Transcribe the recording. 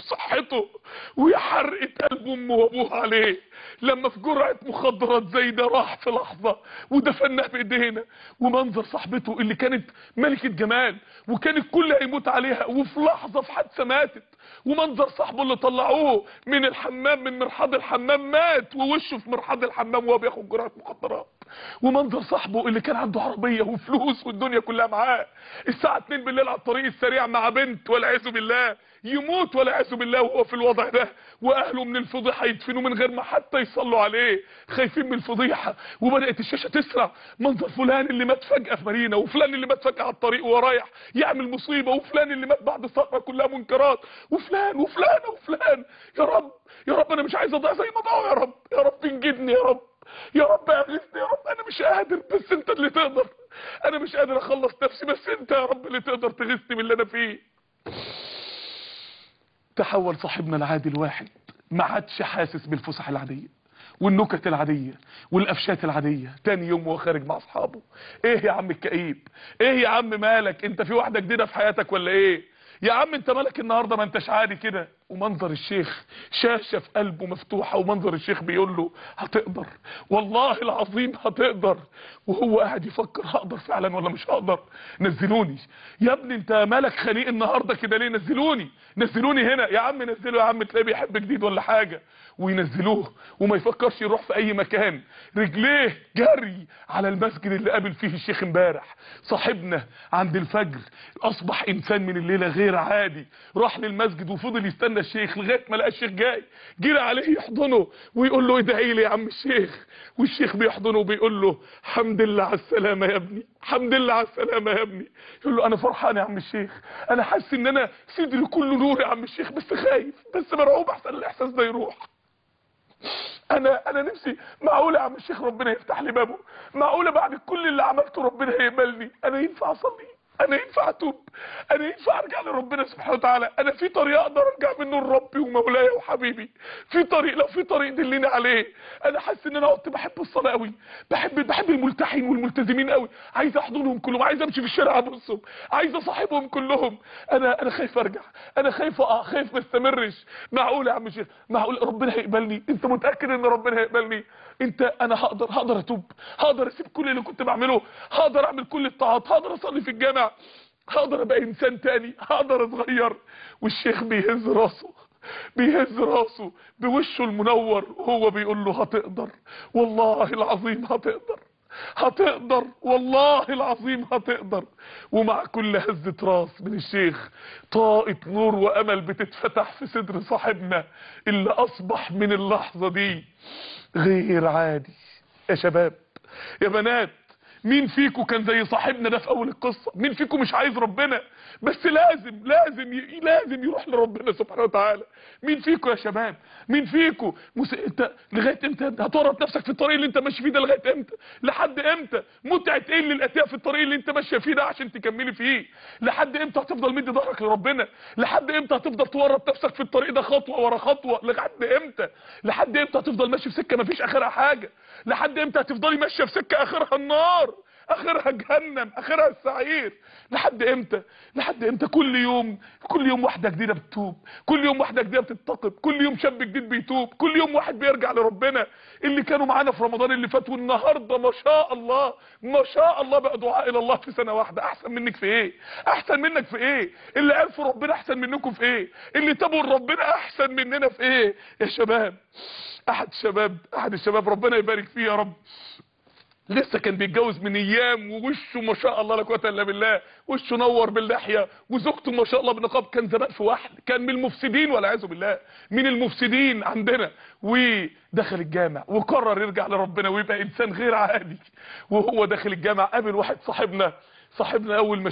وبصحته ويا حرقة قلب أمه وابوه عليه. لما في جرعة مخدرات زي ده راح في لحظة ودفنها بايدينا ومنظر صاحبته اللي كانت ملكة جمال وكان الكل هيموت عليها وفي لحظة في حادثة ماتت. ومنظر صاحبه اللي طلعوه من الحمام من مرحاض الحمام مات ووشه في مرحاض الحمام وهو بياخد جرعة مخدرات. ومنظر صاحبه اللي كان عنده عربية وفلوس والدنيا كلها معاه. الساعة 2 بالليل على الطريق السريع مع بنت والعياذ بالله. يموت والعياذ بالله وهو في الوضع ده. وأهله من الفضيحة يدفنوا من غير ما حتى يصلوا عليه. خايفين من الفضيحة. وبدأت الشاشة تسرع. منظر فلان اللي مات فجأة في مارينا وفلان اللي مات فجأة على الطريق وهو رايح يعمل مصيبة وفلان اللي مات بعد سقطه كلها منكرات. وفلان وفلان وفلان. يا رب يا رب أنا مش عايز أضيع زي ما ضاعوا. يا رب يا رب انجدني. يا رب يا رب اغثني يا رب مش قادر بس انت اللي تقدر. أنا مش قادر أخلص نفسي بس انت يا رب اللي تقدر تغثني من اللي أنا فيه. تحول صاحبنا العادي الواحد. ما عادش حاسس بالفسح العادية والنكت العادية والقفشات العادية. تاني يوم وهو خارج مع أصحابه. إيه يا عم الكئيب؟ إيه يا عم مالك؟ أنت في واحدة جديدة في حياتك ولا إيه؟ يا عم أنت مالك النهاردة؟ ما أنتش عادي كده. ومنظر الشيخ شاشة في قلبه مفتوحة ومنظر الشيخ بيقول له هتقدر والله العظيم هتقدر وهو قاعد يفكر هقدر فعلا ولا مش هقدر؟ نزلوني. يا ابني أنت مالك خليق النهاردة كده ليه؟ نزلوني نزلوني هنا. يا عم نزلوا يا عم تلاقيه بيحب جديد ولا حاجة. وينزلوه وما يفكرش يروح في أي مكان. رجليه جري على المسجد اللي قابل فيه الشيخ امبارح. صاحبنا عند الفجر أصبح إنسان من الليلة غير عادي. راح للمسجد وفضل يستنى الشيخ لغاية ما لقى الشيخ جاي. جرى عليه يحضنه ويقول له ادعي لي يا عم الشيخ؟ والشيخ بيحضنه وبيقول له حمد لله على السلامة يا ابني حمد لله على السلامة يا ابني. يقول له أنا فرحان يا عم الشيخ أنا حاسس إن أنا صدري كله نور يا عم الشيخ بس خايف بس مرعوب أحسن الإحساس ده يروح. أنا أنا نفسي معقولة يا عم الشيخ ربنا يفتح لي بابه معقولة بعد كل اللي عملته ربنا هيقبلني أنا ينفع أصلي؟ أنا ينفع أتوب؟ أنا ينفع أرجع لربنا سبحانه وتعالى؟ أنا في طريق أقدر أرجع منه لربي ومولاي وحبيبي. في طريق لو في طريق دلني عليه. أنا حاسس إن أنا كنت بحب الصلاة قوي بحب بحب الملتحين والملتزمين قوي عايز أحضنهم كلهم. عايز أمشي في الشارع أبصهم. عايز أصاحبهم كلهم. أنا أنا خايف أرجع. أنا خايف أقع خايف ما استمرش. معقول يا عم الشيخ معقول؟ ربنا هيقبلني. أنت متأكد إن ربنا هيقبلني؟ أنت أنا هقدر هقدر أتوب. هقدر أسيب كل اللي كنت بعمله. هقدر أعمل كل الطاعات. هقدر أصلي في الجامع. هقدر ابقى إنسان تاني هقدر اتغير والشيخ بيهز راسه بيهز راسه بوشه المنور وهو بيقول له هتقدر. والله العظيم هتقدر. هتقدر والله العظيم هتقدر. ومع كل هزة راس من الشيخ طاقة نور وأمل بتتفتح في صدر صاحبنا اللي أصبح من اللحظة دي. غير عادي. يا شباب يا بنات مين فيكم كان زي صاحبنا ده في أول القصة؟ مين فيكم مش عايز ربنا؟ بس لازم لازم ي... لازم يروح لربنا سبحانه وتعالى. مين فيكم يا شباب؟ مين فيكم مس... انت لغاية إمتى؟ هتورط نفسك في الطريق اللي انت ماشي فيه ده لغاية إمتى؟ لحد إمتى؟ متعة إيه اللي في الطريق اللي انت ماشية فيه ده عشان تكملي فيه؟ لحد إمتى هتفضل مدي ظهرك لربنا؟ لحد إمتى هتفضل تورط نفسك في الطريق ده خطوة ورا خطوة؟ لحد إمتى؟ لحد إمتى هتفضل ماشي في سكة مفيش آخرها حاجة؟ لحد إمتى هتفضلي ماشية في سكة آخرها النار؟ آخرها جهنم آخرها السعير. لحد إمتى؟ لحد إمتى؟ كل يوم كل يوم واحدة جديدة بتتوب. كل يوم واحدة جديدة بتتقب. كل يوم شاب جديد بيتوب. كل يوم واحد بيرجع لربنا. اللي كانوا معانا في رمضان اللي فات والنهاردة ما شاء الله ما شاء الله بقى دعاء إلى الله في سنة واحدة. أحسن منك في إيه؟ أحسن منك في إيه؟ اللي عرفوا ربنا أحسن منكم في إيه؟ اللي تابوا ربنا أحسن مننا في إيه؟ يا شباب أحد الشباب أحد الشباب ربنا يبارك فيه يا رب. لسه كان بيتجوز من أيام ووشه ما شاء الله لا قوة إلا بالله. وشه نور باللحية. وزوجته ما شاء الله بنقاب كان زمان في واحد كان من المفسدين والعياذ بالله. من المفسدين عندنا. ودخل الجامع وقرر يرجع لربنا ويبقى إنسان غير عادي. وهو داخل الجامع قابل واحد صاحبنا. صاحبنا أول ما